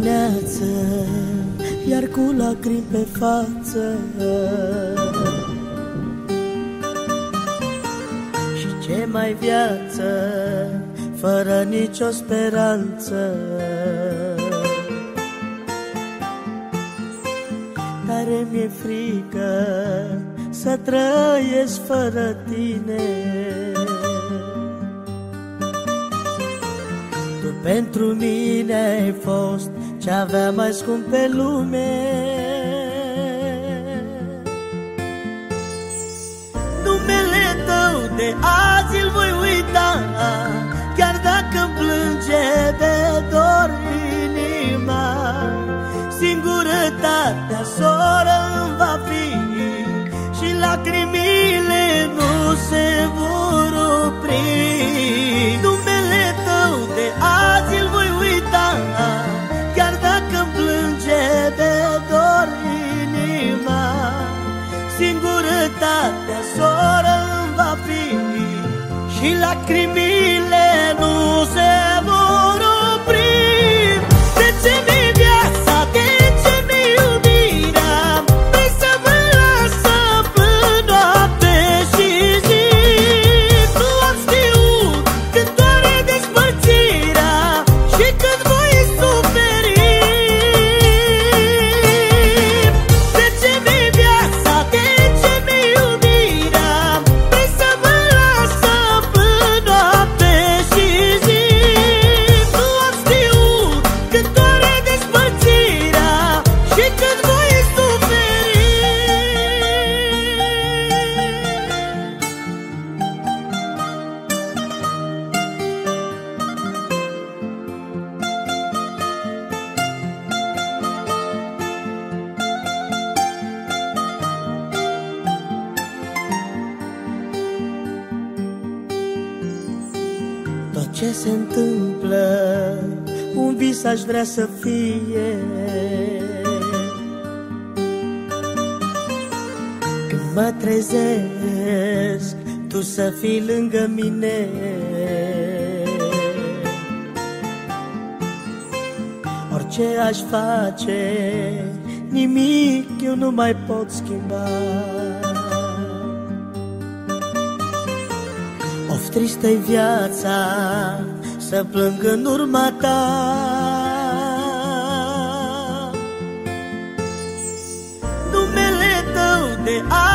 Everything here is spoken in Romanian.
viață Iar cu lacrimi pe față. Și ce mai viață Fără nicio speranță? Tare mi-e frică Să trăiesc fără tine. Tu pentru mine ai fost ce avea mai scump pe lume. Numele tău de azi îl voi uita Chiar dacă îmi plânge de dor inima. Singurătatea soră Singurătatea soră îmi va fi Și lacrimile nu se vor opri Tot ce se întâmplă Un vis aș vrea să fie. Când mă trezesc Tu să fii lângă mine. Orice aș face Nimic eu nu mai pot schimba Of tristă viața Să plâng în urma ta. Numele tău de azi